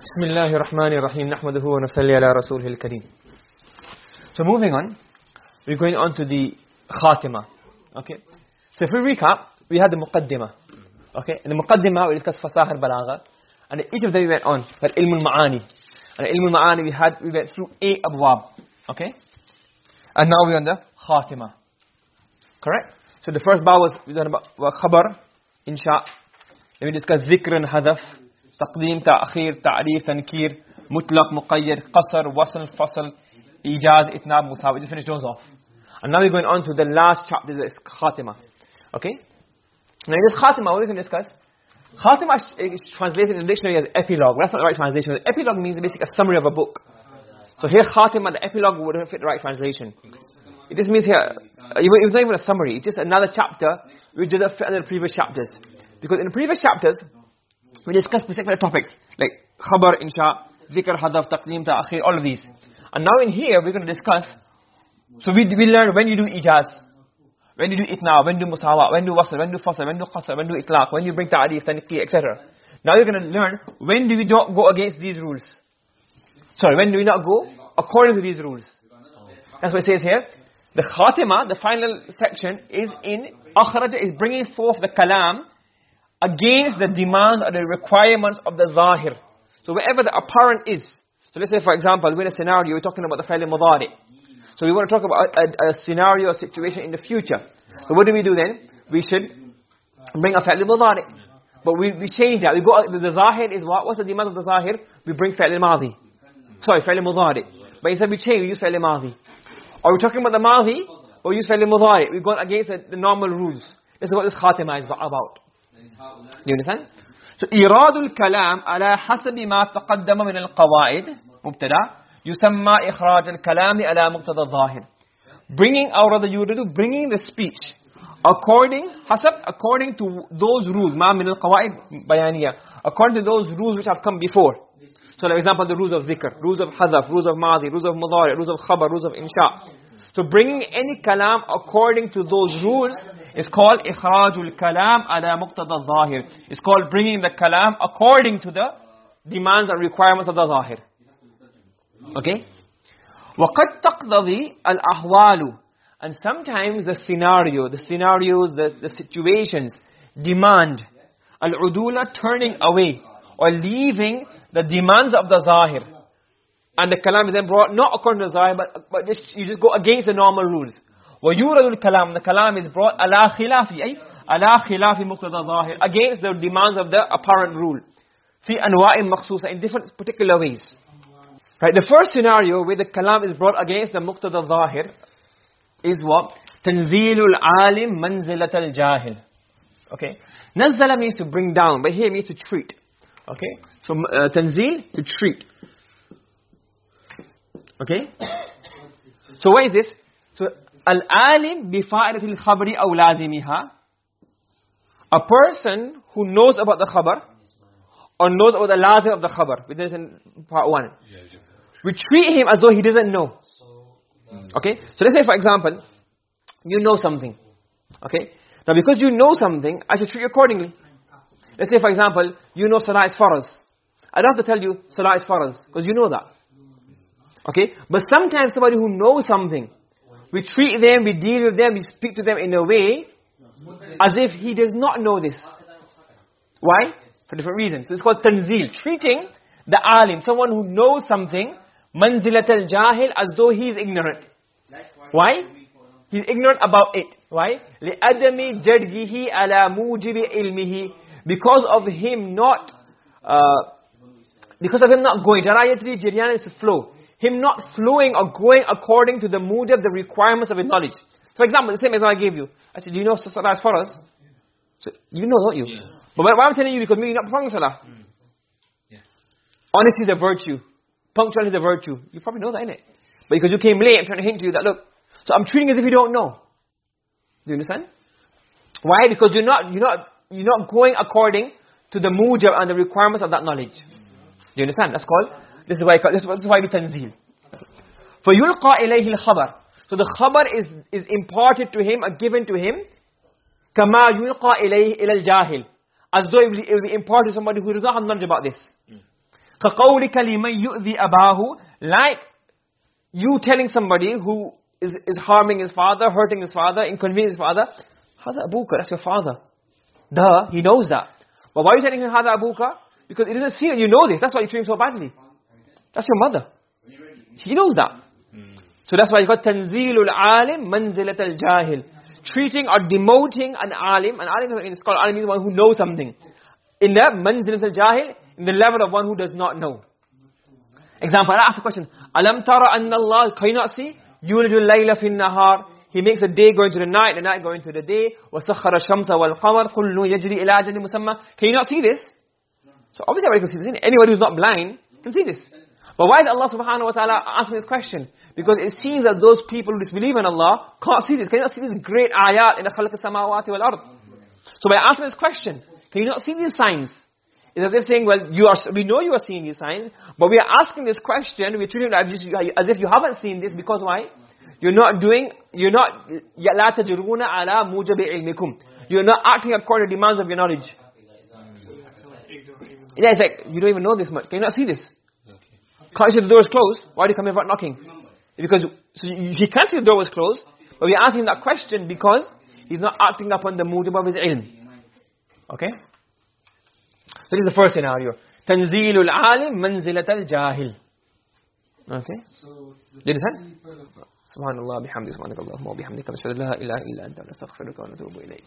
بسم الله الرحمن الرحيم نحمده ونصلي على رسوله الكريم So moving on, we're going on to the khatima. Okay. So if we recap, we had the muqaddimah. Okay. In the muqaddimah, we discussed fasah al-balagha. And each of them we went on. But ilm al-ma'ani. And ilm al-ma'ani, we had, we went through eight abwab. Okay. And now we're on the khatima. Correct? So the first bar was, we done about khabar, insha. Then we discussed zikr and hadaf. تقديم تأخير تعريف تنكير مطلق مقيد قصر وصل فصل إيجاز إتناب مساوي just finish those off and now we're going on to the last chapter is khatima okay now in this khatima what we can discuss khatima is translated in the dictionary as epilogue that's not the right translation epilogue means basically a summary of a book so here khatima the epilogue would fit the right translation it just means here it's not even a summary it's just another chapter which doesn't fit under the previous chapters because in the previous chapters we discuss specific topics like khabar insha dhikr hadaf taqdim ta'khir all of these. And now in here we're going to discuss so we we learn when you do ijaz when you do itna when you do musawa when you do wasl when you do fasl when you do qasr when you do itlaq when you bring ta'rif tanqi etc now you're going to learn when do we not go against these rules. Sorry when do we not go according to these rules. That's what it says here. The khatima the final section is in akhraja is bringing forth the kalam against the demands or the requirements of the zahir. So wherever the apparent is. So let's say for example, we're in a scenario, we're talking about the fi'l mudari. So we want to talk about a, a, a scenario, a situation in the future. So what do we do then? We should bring a fi'l mudari. But we, we change that. We go, the zahir is what? What's the demand of the zahir? We bring fi'l madhi. Sorry, fi'l mudari. But instead we change, we use fi'l madhi. Or we're talking about the madhi, but we use fi'l mudari. We've gone against the, the normal rules. This is what this khatima is about. Do you understand? So إيراد الكلام على حسب ما تقدم من القواعد مبتدا يسمى إخراج الكلام على مقتضى الظاهر bringing rather you would do bringing the speech according حسب according to those rules ما من القواعد بيانية according to those rules which have come before so for example the rules of dhikr rules of hazaf rules of madhi rules of mudari rules of khabar rules of insha so bringing any kalam according to those rules is called ikhrajul kalam ala muqtada zahir. It's called bringing the kalam according to the demands and requirements of the zahir. Okay? وَقَدْ تَقْضَضِي الْأَحْوَالُ And sometimes the scenario, the scenarios, the, the situations demand al-udula turning away or leaving the demands of the zahir. And the kalam is then brought not according to the zahir but, but just, you just go against the normal rules. وَيُورَدُ الْكَلَامِ The kalam is brought عَلَى خِلَافِ أي عَلَى خِلَافِ مُقْتَضَى ظَاهِر Against the demands of the apparent rule. في أنواع مخصوصة In different particular ways. Right, the first scenario where the kalam is brought against the muqtada zahir is what? تنزيل العالم منزلة الجاهل. Okay? نزل means to bring down, but here means to treat. Okay? So uh, tanzil, to treat. Okay? So what is this? So al-alim bi fa'idati al-khabri aw lazimiha. A person who knows about the khabar or knows about the lazim of the khabar. We did in part 1. We treat him as though he doesn't know. Okay? So let's say for example, you know something. Okay? Now because you know something, I should treat you accordingly. Let's say for example, you know salah is faraz. I don't have to tell you salah is faraz because you know that. Okay? But sometimes somebody who knows something, we treat them, we deal with them, we speak to them in a way as if he does not know this. Why? For different reasons. So it's called tanzil. Treating the alim, someone who knows something, manzilat al-jahil, as though he is ignorant. Why? He's ignorant about it. Why? لِأَدَمِ جَرْجِهِ عَلَى مُوجِبِ إِلْمِهِ Because of him not, uh, because of him not going. Jarayatri jiryan is to flow. Him not flowing or going according to the mujab, the requirements of his knowledge. For example, the same as I gave you. I said, do you know Salah is faraz? So, you know, don't you? Yeah. But why I'm telling you, because you're not performing Salah. Mm. Yeah. Honesty is a virtue. Punctuality is a virtue. You probably know that, innit? But because you came late, I'm trying to hint to you that, look, so I'm treating as if you don't know. Do you understand? Why? Because you're not, you're not, you're not going according to the mujab and the requirements of that knowledge. Do you understand? That's called, this is why, this is why we tanzil. فَيُلْقَى إِلَيْهِ الْخَبَرِ So the khabar is, is imparted to him, or given to him, كَمَا يُلْقَى إِلَيْهِ إِلَى الْجَاهِلِ As though it will, it will be imparted to somebody who does not have knowledge about this. كَقَوْلِكَ لِمَنْ يُؤْذِي أَبَاهُ Like you telling somebody who is, is harming his father, hurting his father, inconveniencing his father, هذا أبوك, that's your father. Duh, he knows that. But why are you telling him هذا أبوك? Because it isn't seen, you know this, that's why you treat him so badly. That's your mother. He knows that. So that's why he got Tanzil ul Alim, Manzilat al Jahil. Treating or demoting an alim. An alim is called alim means one who knows something. In the Manzilat al Jahil, in the level of one who does not know. Example, I ask a question. Alam tara anna Allah, can you not see? Yulijul layla fin nahar. He makes the day go into the night, the night go into the day. وَسَخَّرَ الشَّمْسَ وَالْقَمَرَ كُلُّ يَجْرِي إِلَىٰ جَنِّ مُسَمَّى Can you not see this? So obviously everybody can see this. Anybody who's not blind can see this. But why is Allah subhanahu wa ta'ala asking this question? Because it seems that those people who disbelieve in Allah can't see this. Can you not see this great ayat in the khalq samawati wal ard? So by asking this question, can you not see these signs? It's as if saying, well, you are, we know you are seeing these signs, but we are asking this question, we're treating it as if you haven't seen this, because why? You're not doing, you're not, لَا تَجْرُونَ عَلَى مُوجَبِ عِلْمِكُمْ You're not acting according to the demands of your knowledge. Yeah, it's like, you don't even know this much. Can you not see this? Can't you see the door is closed? Why do you come here without knocking? Because so he can't see the door was closed, but we're asking that question because he's not acting upon the mujib of his ilm. Okay? So this is the first scenario. تنزيل العالم منزلة الجاهل. Okay? Did you understand? سبحان الله بحمده سبحانك اللهم وبحمدك نشهد لا اله الا انت نستغفرك ونتوب اليك